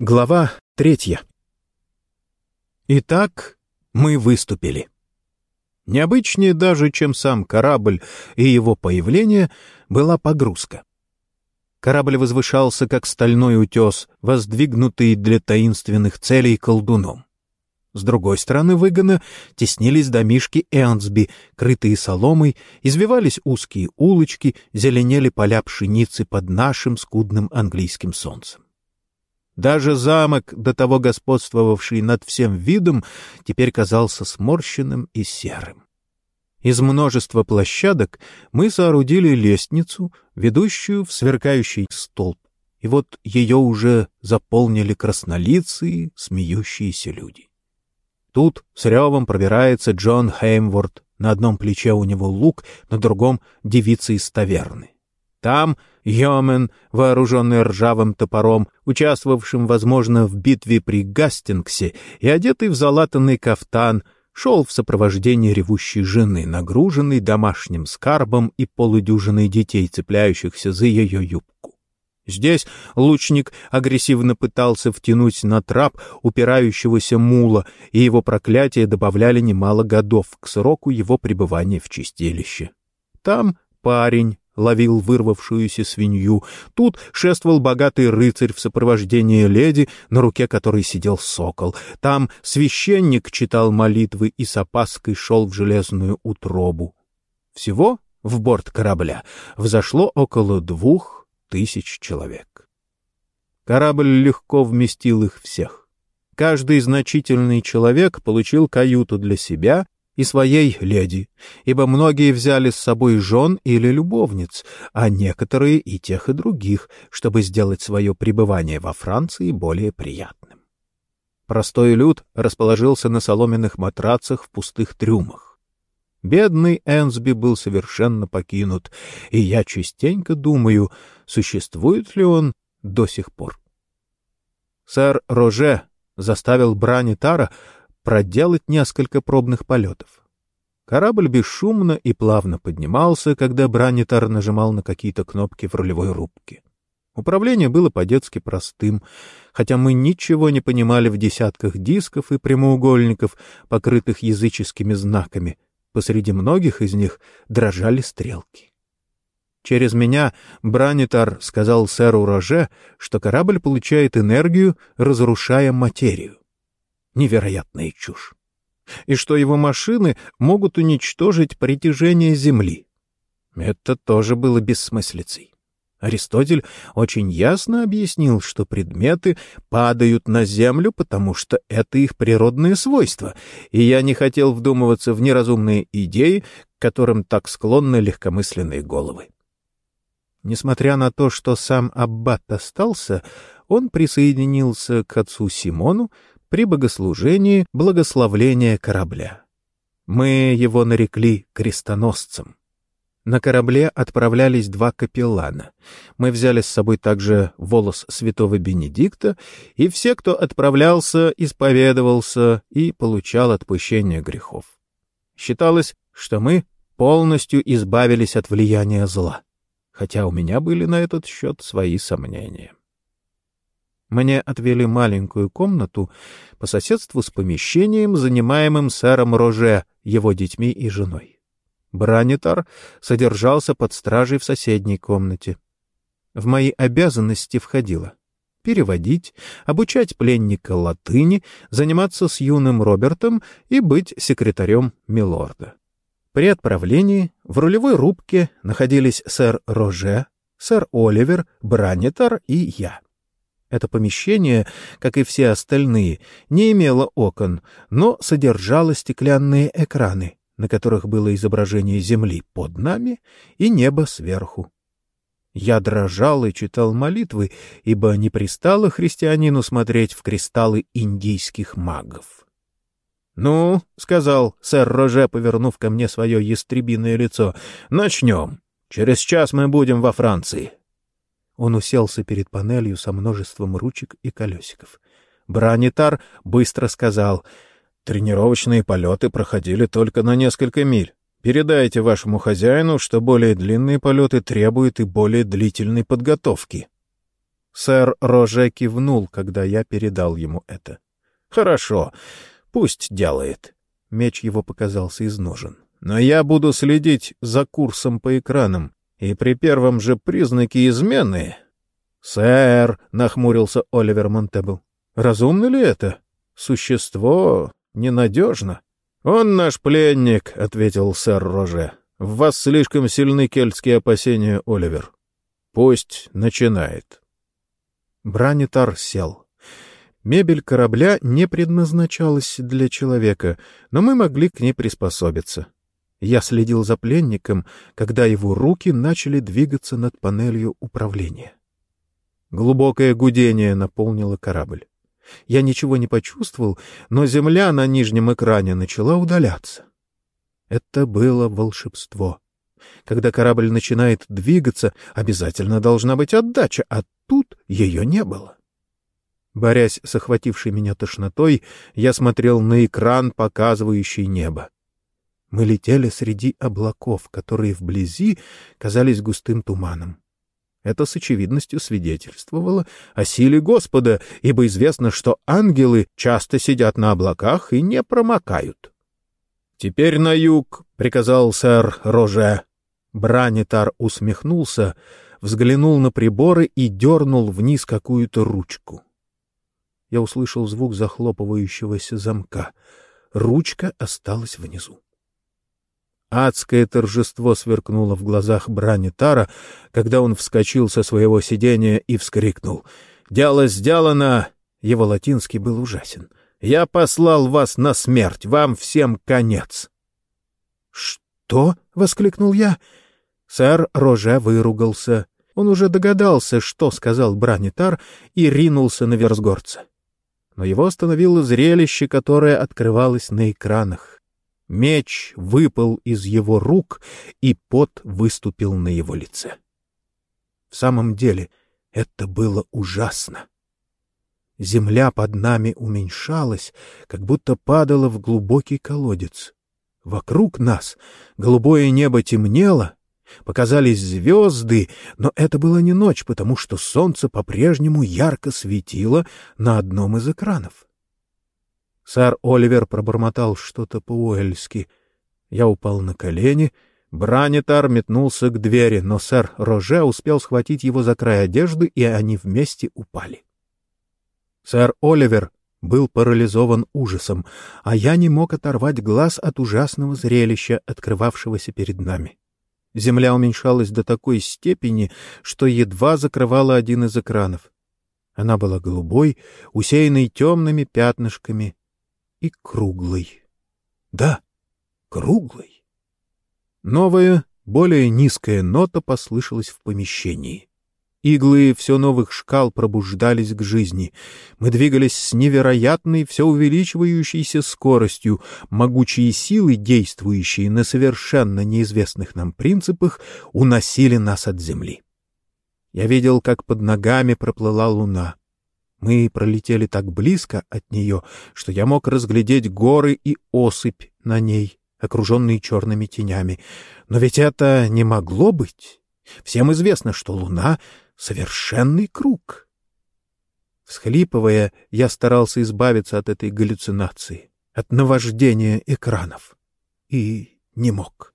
Глава третья. Итак, мы выступили. Необычнее даже, чем сам корабль и его появление, была погрузка. Корабль возвышался, как стальной утес, воздвигнутый для таинственных целей колдуном. С другой стороны выгона теснились домишки Энсби, крытые соломой, извивались узкие улочки, зеленели поля пшеницы под нашим скудным английским солнцем. Даже замок, до того господствовавший над всем видом, теперь казался сморщенным и серым. Из множества площадок мы соорудили лестницу, ведущую в сверкающий столб, и вот ее уже заполнили краснолицые, смеющиеся люди. Тут с ревом пробирается Джон Хеймворд, на одном плече у него лук, на другом — девица из таверны. Там Йомен, вооруженный ржавым топором, участвовавшим, возможно, в битве при Гастингсе и одетый в залатанный кафтан, шел в сопровождении ревущей жены, нагруженной домашним скарбом и полудюжиной детей, цепляющихся за ее юбку. Здесь лучник агрессивно пытался втянуть на трап упирающегося мула, и его проклятия добавляли немало годов к сроку его пребывания в чистилище. Там парень, ловил вырвавшуюся свинью. Тут шествовал богатый рыцарь в сопровождении леди, на руке которой сидел сокол. Там священник читал молитвы и с опаской шел в железную утробу. Всего в борт корабля взошло около двух тысяч человек. Корабль легко вместил их всех. Каждый значительный человек получил каюту для себя и своей леди, ибо многие взяли с собой жен или любовниц, а некоторые и тех, и других, чтобы сделать свое пребывание во Франции более приятным. Простой люд расположился на соломенных матрацах в пустых трюмах. Бедный Энсби был совершенно покинут, и я частенько думаю, существует ли он до сих пор. Сэр Роже заставил Брани Тара проделать несколько пробных полетов. Корабль бесшумно и плавно поднимался, когда Бранитар нажимал на какие-то кнопки в рулевой рубке. Управление было по-детски простым, хотя мы ничего не понимали в десятках дисков и прямоугольников, покрытых языческими знаками. Посреди многих из них дрожали стрелки. Через меня Бранитар сказал сэру Роже, что корабль получает энергию, разрушая материю. Невероятная чушь. И что его машины могут уничтожить притяжение Земли. Это тоже было бессмыслицей. Аристотель очень ясно объяснил, что предметы падают на Землю, потому что это их природные свойства, и я не хотел вдумываться в неразумные идеи, к которым так склонны легкомысленные головы. Несмотря на то, что сам Аббат остался, он присоединился к отцу Симону, при богослужении благословления корабля. Мы его нарекли крестоносцем. На корабле отправлялись два капеллана. Мы взяли с собой также волос святого Бенедикта, и все, кто отправлялся, исповедовался и получал отпущение грехов. Считалось, что мы полностью избавились от влияния зла, хотя у меня были на этот счет свои сомнения. Мне отвели маленькую комнату по соседству с помещением, занимаемым сэром Роже, его детьми и женой. Бранитар содержался под стражей в соседней комнате. В мои обязанности входило переводить, обучать пленника латыни, заниматься с юным Робертом и быть секретарем Милорда. При отправлении в рулевой рубке находились сэр Роже, сэр Оливер, Бранитар и я. Это помещение, как и все остальные, не имело окон, но содержало стеклянные экраны, на которых было изображение земли под нами и неба сверху. Я дрожал и читал молитвы, ибо не пристало христианину смотреть в кристаллы индийских магов. — Ну, — сказал сэр Роже, повернув ко мне свое ястребиное лицо, — начнем. Через час мы будем во Франции. Он уселся перед панелью со множеством ручек и колесиков. Бранитар быстро сказал, «Тренировочные полеты проходили только на несколько миль. Передайте вашему хозяину, что более длинные полеты требуют и более длительной подготовки». Сэр Роже кивнул, когда я передал ему это. «Хорошо, пусть делает». Меч его показался из ножен. «Но я буду следить за курсом по экранам, и при первом же признаке измены...» «Сэр», — нахмурился Оливер Монтебл, — «разумно ли это? Существо ненадежно». «Он наш пленник», — ответил сэр Роже. «В вас слишком сильны кельтские опасения, Оливер. Пусть начинает». Бранитар сел. Мебель корабля не предназначалась для человека, но мы могли к ней приспособиться. Я следил за пленником, когда его руки начали двигаться над панелью управления. Глубокое гудение наполнило корабль. Я ничего не почувствовал, но земля на нижнем экране начала удаляться. Это было волшебство. Когда корабль начинает двигаться, обязательно должна быть отдача, а тут ее не было. Борясь с охватившей меня тошнотой, я смотрел на экран, показывающий небо. Мы летели среди облаков, которые вблизи казались густым туманом. Это с очевидностью свидетельствовало о силе Господа, ибо известно, что ангелы часто сидят на облаках и не промокают. «Теперь на юг», — приказал сэр Роже. Бранитар усмехнулся, взглянул на приборы и дернул вниз какую-то ручку. Я услышал звук захлопывающегося замка. Ручка осталась внизу. Адское торжество сверкнуло в глазах Бранитара, когда он вскочил со своего сидения и вскрикнул. «Дело сделано!» Его латинский был ужасен. «Я послал вас на смерть, вам всем конец!» «Что?» — воскликнул я. Сэр Роже выругался. Он уже догадался, что сказал Бранитар, и ринулся на Версгорца. Но его остановило зрелище, которое открывалось на экранах. Меч выпал из его рук, и пот выступил на его лице. В самом деле, это было ужасно. Земля под нами уменьшалась, как будто падала в глубокий колодец. Вокруг нас голубое небо темнело, показались звезды, но это была не ночь, потому что солнце по-прежнему ярко светило на одном из экранов. Сэр Оливер пробормотал что-то по-уэльски. Я упал на колени. Бранитар метнулся к двери, но сэр Роже успел схватить его за край одежды, и они вместе упали. Сэр Оливер был парализован ужасом, а я не мог оторвать глаз от ужасного зрелища, открывавшегося перед нами. Земля уменьшалась до такой степени, что едва закрывала один из экранов. Она была голубой, усеянной темными пятнышками, и круглый. Да, круглый. Новая, более низкая нота послышалась в помещении. Иглы все новых шкал пробуждались к жизни. Мы двигались с невероятной, все увеличивающейся скоростью. Могучие силы, действующие на совершенно неизвестных нам принципах, уносили нас от земли. Я видел, как под ногами проплыла луна. Мы пролетели так близко от нее, что я мог разглядеть горы и осыпь на ней, окруженные черными тенями. Но ведь это не могло быть. Всем известно, что Луна — совершенный круг. Всхлипывая, я старался избавиться от этой галлюцинации, от наваждения экранов. И не мог.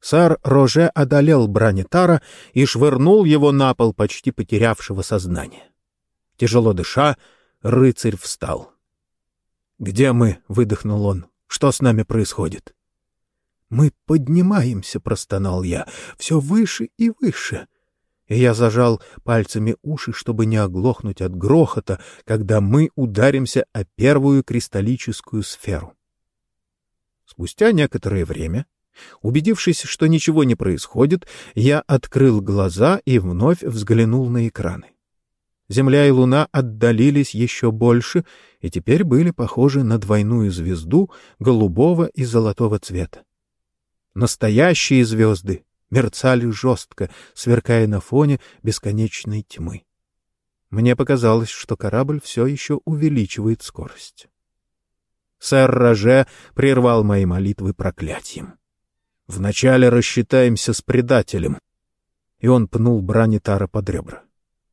Сар Роже одолел Бранитара и швырнул его на пол, почти потерявшего сознание. Тяжело дыша, рыцарь встал. «Где мы?» — выдохнул он. «Что с нами происходит?» «Мы поднимаемся», — простонал я, — «все выше и выше». И я зажал пальцами уши, чтобы не оглохнуть от грохота, когда мы ударимся о первую кристаллическую сферу. Спустя некоторое время, убедившись, что ничего не происходит, я открыл глаза и вновь взглянул на экраны. Земля и Луна отдалились еще больше и теперь были похожи на двойную звезду голубого и золотого цвета. Настоящие звезды мерцали жестко, сверкая на фоне бесконечной тьмы. Мне показалось, что корабль все еще увеличивает скорость. Сэр Роже прервал мои молитвы проклятием. «Вначале рассчитаемся с предателем». И он пнул Бранитара под ребра.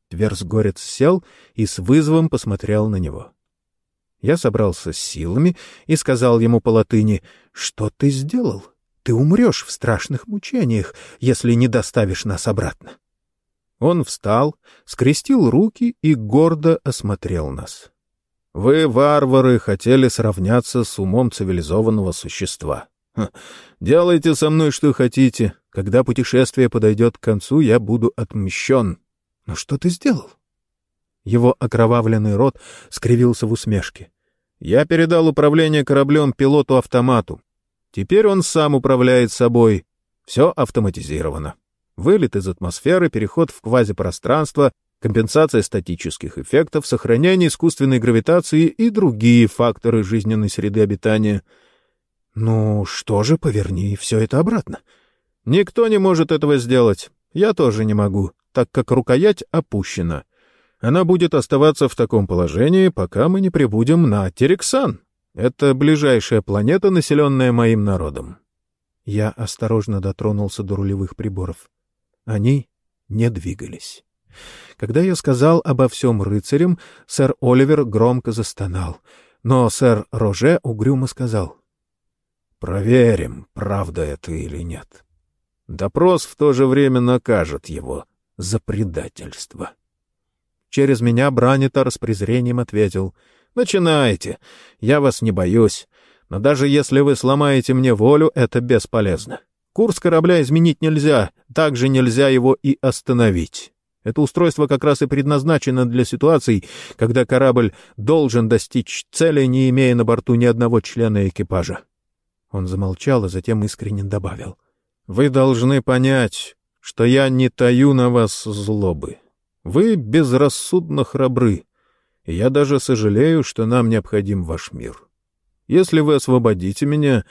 Тверсгорец сел и с вызовом посмотрел на него. Я собрался с силами и сказал ему по латыни, «Что ты сделал? Ты умрешь в страшных мучениях, если не доставишь нас обратно». Он встал, скрестил руки и гордо осмотрел нас. «Вы, варвары, хотели сравняться с умом цивилизованного существа. Ха, делайте со мной что хотите. Когда путешествие подойдет к концу, я буду отмщен. Но что ты сделал?» Его окровавленный рот скривился в усмешке. «Я передал управление кораблем пилоту-автомату. Теперь он сам управляет собой. Все автоматизировано. Вылет из атмосферы, переход в квазипространство, компенсация статических эффектов, сохранение искусственной гравитации и другие факторы жизненной среды обитания. Ну что же, поверни все это обратно. Никто не может этого сделать. Я тоже не могу, так как рукоять опущена. Она будет оставаться в таком положении, пока мы не прибудем на Терексан. Это ближайшая планета, населенная моим народом. Я осторожно дотронулся до рулевых приборов. Они не двигались. Когда я сказал обо всем рыцарям, сэр Оливер громко застонал, но сэр Роже угрюмо сказал. «Проверим, правда это или нет. Допрос в то же время накажет его за предательство». Через меня Бранитор с презрением ответил. «Начинайте. Я вас не боюсь. Но даже если вы сломаете мне волю, это бесполезно. Курс корабля изменить нельзя, также нельзя его и остановить. Это устройство как раз и предназначено для ситуаций, когда корабль должен достичь цели, не имея на борту ни одного члена экипажа. Он замолчал, а затем искренне добавил. «Вы должны понять, что я не таю на вас злобы. Вы безрассудно храбры, и я даже сожалею, что нам необходим ваш мир. Если вы освободите меня,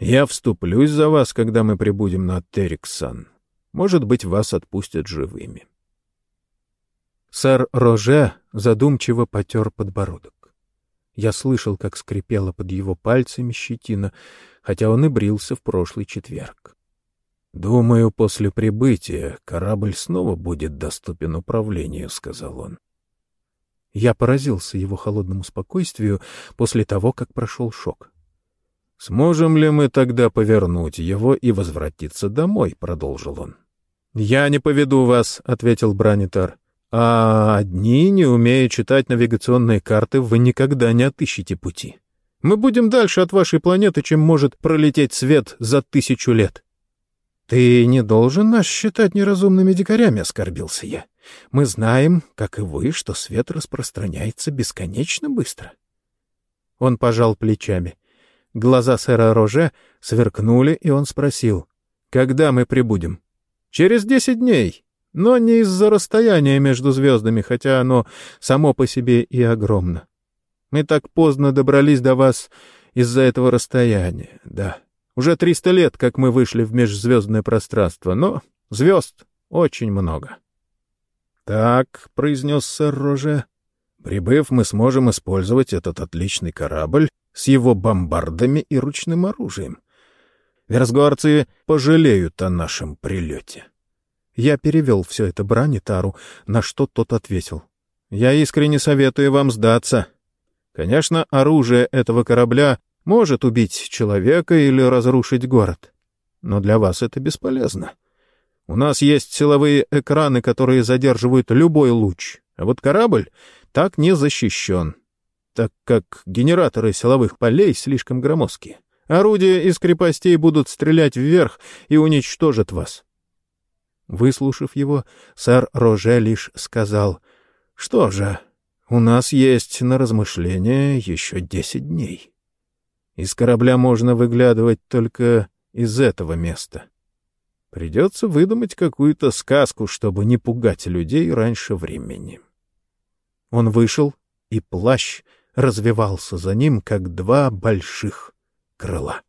я вступлюсь за вас, когда мы прибудем на Териксан. Может быть, вас отпустят живыми. Сэр Роже задумчиво потер подбородок. Я слышал, как скрипела под его пальцами щетина, хотя он и брился в прошлый четверг. «Думаю, после прибытия корабль снова будет доступен управлению», — сказал он. Я поразился его холодному спокойствию после того, как прошел шок. «Сможем ли мы тогда повернуть его и возвратиться домой?» — продолжил он. «Я не поведу вас», — ответил Бранитар. «А одни, не умея читать навигационные карты, вы никогда не отыщете пути. Мы будем дальше от вашей планеты, чем может пролететь свет за тысячу лет». «Ты не должен нас считать неразумными дикарями», — оскорбился я. «Мы знаем, как и вы, что свет распространяется бесконечно быстро». Он пожал плечами. Глаза сэра Роже сверкнули, и он спросил, «Когда мы прибудем?» «Через десять дней, но не из-за расстояния между звездами, хотя оно само по себе и огромно. Мы так поздно добрались до вас из-за этого расстояния, да». Уже триста лет, как мы вышли в межзвездное пространство, но звезд очень много. — Так, — произнес сэр Роже, — прибыв, мы сможем использовать этот отличный корабль с его бомбардами и ручным оружием. Версгорцы пожалеют о нашем прилете. Я перевел все это Бранитару, на что тот ответил. — Я искренне советую вам сдаться. Конечно, оружие этого корабля может убить человека или разрушить город. Но для вас это бесполезно. У нас есть силовые экраны, которые задерживают любой луч, а вот корабль так не защищен, так как генераторы силовых полей слишком громоздкие. Орудия из крепостей будут стрелять вверх и уничтожат вас. Выслушав его, сэр Роже лишь сказал, «Что же, у нас есть на размышление еще десять дней». Из корабля можно выглядывать только из этого места. Придется выдумать какую-то сказку, чтобы не пугать людей раньше времени. Он вышел, и плащ развивался за ним, как два больших крыла.